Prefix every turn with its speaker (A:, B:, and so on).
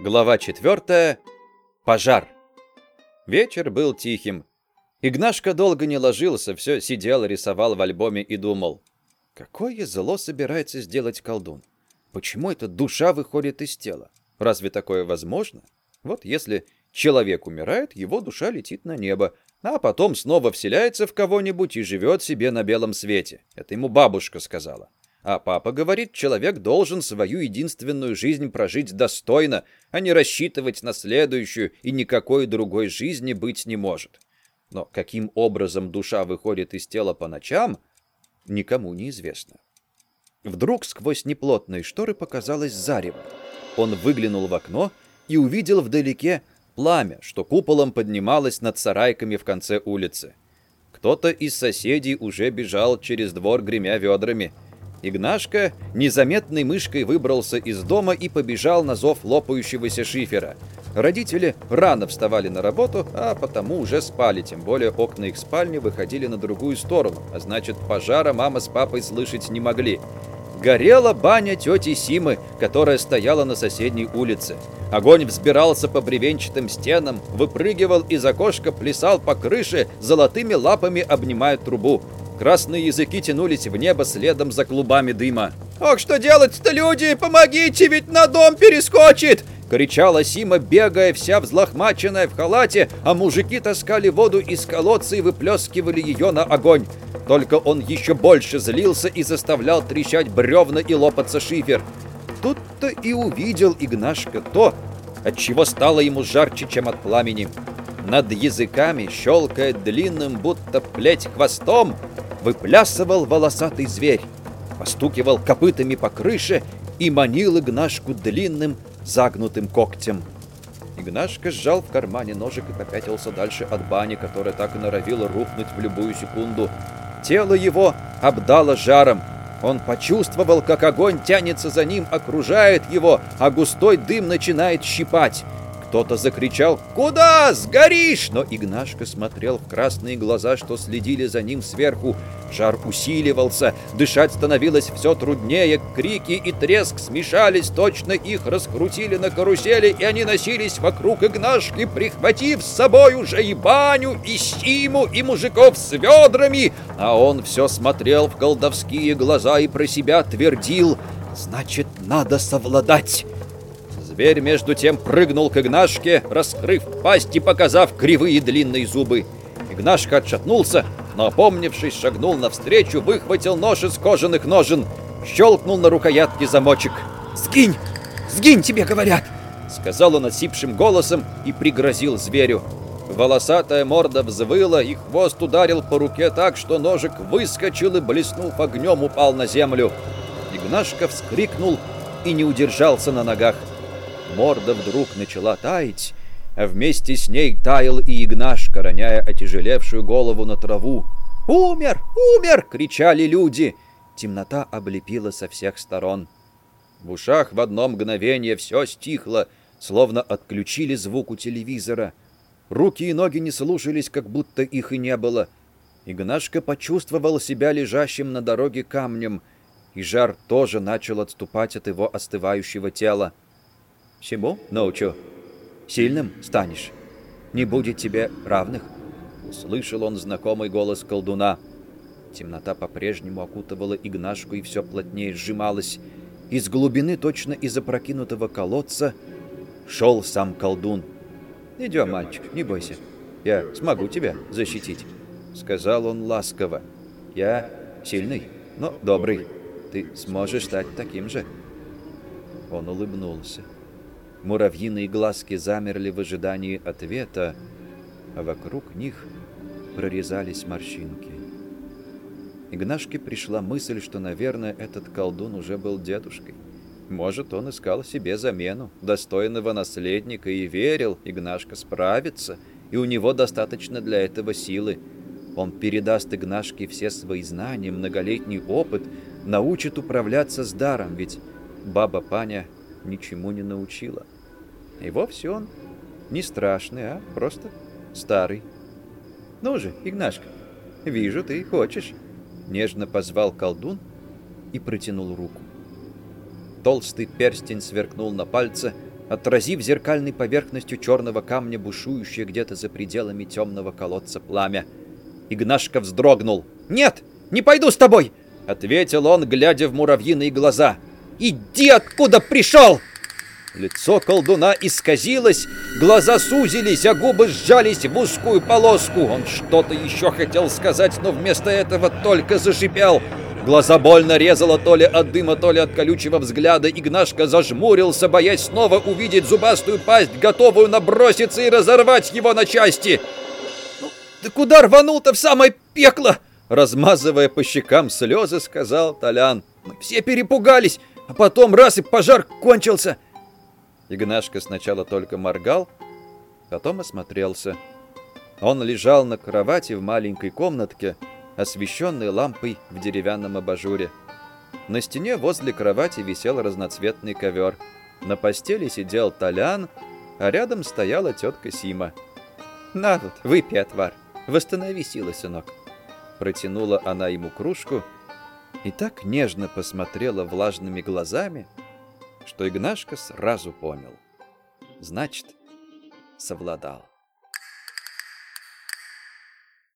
A: Глава 4. Пожар. Вечер был тихим. Игнашка долго не ложился, все сидел, рисовал в альбоме и думал. Какое зло собирается сделать колдун? Почему эта душа выходит из тела? Разве такое возможно? Вот если человек умирает, его душа летит на небо, а потом снова вселяется в кого-нибудь и живет себе на белом свете. Это ему бабушка сказала. А папа говорит, человек должен свою единственную жизнь прожить достойно, а не рассчитывать на следующую, и никакой другой жизни быть не может. Но каким образом душа выходит из тела по ночам, никому не известно. Вдруг сквозь неплотные шторы показалось зарево. Он выглянул в окно и увидел вдалеке пламя, что куполом поднималось над сарайками в конце улицы. Кто-то из соседей уже бежал через двор, гремя ведрами – Игнашка незаметной мышкой выбрался из дома и побежал на зов лопающегося шифера. Родители рано вставали на работу, а потому уже спали, тем более окна их спальни выходили на другую сторону, а значит, пожара мама с папой слышать не могли. Горела баня тети Симы, которая стояла на соседней улице. Огонь взбирался по бревенчатым стенам, выпрыгивал из окошка, плясал по крыше, золотыми лапами обнимая трубу. Красные языки тянулись в небо следом за клубами дыма. «Ох, что делать-то, люди? Помогите, ведь на дом перескочит!» Кричала Сима, бегая, вся взлохмаченная в халате, а мужики таскали воду из колодца и выплескивали ее на огонь. Только он еще больше злился и заставлял трещать бревна и лопаться шифер. Тут-то и увидел Игнашка то, от чего стало ему жарче, чем от пламени. Над языками, щелкая длинным, будто плеть хвостом, выплясывал волосатый зверь, постукивал копытами по крыше и манил Игнашку длинным загнутым когтем. Игнашка сжал в кармане ножик и попятился дальше от бани, которая так и норовила рухнуть в любую секунду. Тело его обдало жаром. Он почувствовал, как огонь тянется за ним, окружает его, а густой дым начинает щипать. Кто-то закричал «Куда? Сгоришь!» Но Игнашка смотрел в красные глаза, что следили за ним сверху. Жар усиливался, дышать становилось все труднее, крики и треск смешались, точно их раскрутили на карусели, и они носились вокруг Игнашки, прихватив с собой уже и баню, и Симу, и мужиков с ведрами. А он все смотрел в колдовские глаза и про себя твердил «Значит, надо совладать!» Зверь между тем прыгнул к Игнашке, раскрыв пасть и показав кривые длинные зубы. Игнашка отшатнулся, но, опомнившись, шагнул навстречу, выхватил нож из кожаных ножен, щелкнул на рукоятке замочек. «Сгинь! Сгинь, тебе говорят!» Сказал он осипшим голосом и пригрозил зверю. Волосатая морда взвыла, и хвост ударил по руке так, что ножик выскочил и, блеснув огнем, упал на землю. Игнашка вскрикнул и не удержался на ногах. Морда вдруг начала таять, а вместе с ней таял и Игнашка, роняя отяжелевшую голову на траву. «Умер! Умер!» — кричали люди. Темнота облепила со всех сторон. В ушах в одно мгновение все стихло, словно отключили звук у телевизора. Руки и ноги не слушались, как будто их и не было. Игнашка почувствовал себя лежащим на дороге камнем, и жар тоже начал отступать от его остывающего тела. Всему научу. Сильным станешь. Не будет тебе равных. Услышал он знакомый голос колдуна. Темнота по-прежнему окутывала Игнашку и все плотнее сжималась. Из глубины, точно из опрокинутого колодца, шел сам колдун. «Идем, мальчик, не бойся. Я смогу тебя защитить», — сказал он ласково. «Я сильный, но добрый. Ты сможешь стать таким же». Он улыбнулся. Муравьиные глазки замерли в ожидании ответа, а вокруг них прорезались морщинки. Игнашке пришла мысль, что, наверное, этот колдун уже был дедушкой. Может, он искал себе замену, достойного наследника, и верил, Игнашка справится, и у него достаточно для этого силы. Он передаст Игнашке все свои знания, многолетний опыт, научит управляться с даром, ведь баба Паня ничему не научила. И вовсе он не страшный, а просто старый. «Ну же, Игнашка, вижу, ты хочешь!» Нежно позвал колдун и протянул руку. Толстый перстень сверкнул на пальце, отразив зеркальной поверхностью черного камня бушующее где-то за пределами темного колодца пламя. Игнашка вздрогнул. «Нет, не пойду с тобой!» — ответил он, глядя в муравьиные глаза. «Иди, откуда пришел!» Лицо колдуна исказилось, глаза сузились, а губы сжались в узкую полоску. Он что-то еще хотел сказать, но вместо этого только зашипел. Глаза больно резало то ли от дыма, то ли от колючего взгляда. Игнашка зажмурился, боясь снова увидеть зубастую пасть, готовую наброситься и разорвать его на части. «Ну, ты куда рванул-то в самое пекло?» Размазывая по щекам слезы, сказал Толян. «Мы все перепугались, а потом раз и пожар кончился». Игнашка сначала только моргал, потом осмотрелся. Он лежал на кровати в маленькой комнатке, освещенной лампой в деревянном абажуре. На стене возле кровати висел разноцветный ковер. На постели сидел Толян, а рядом стояла тетка Сима. «На вот, выпей отвар, восстанови силы, сынок». Протянула она ему кружку и так нежно посмотрела влажными глазами, что Игнашка сразу понял. Значит, совладал.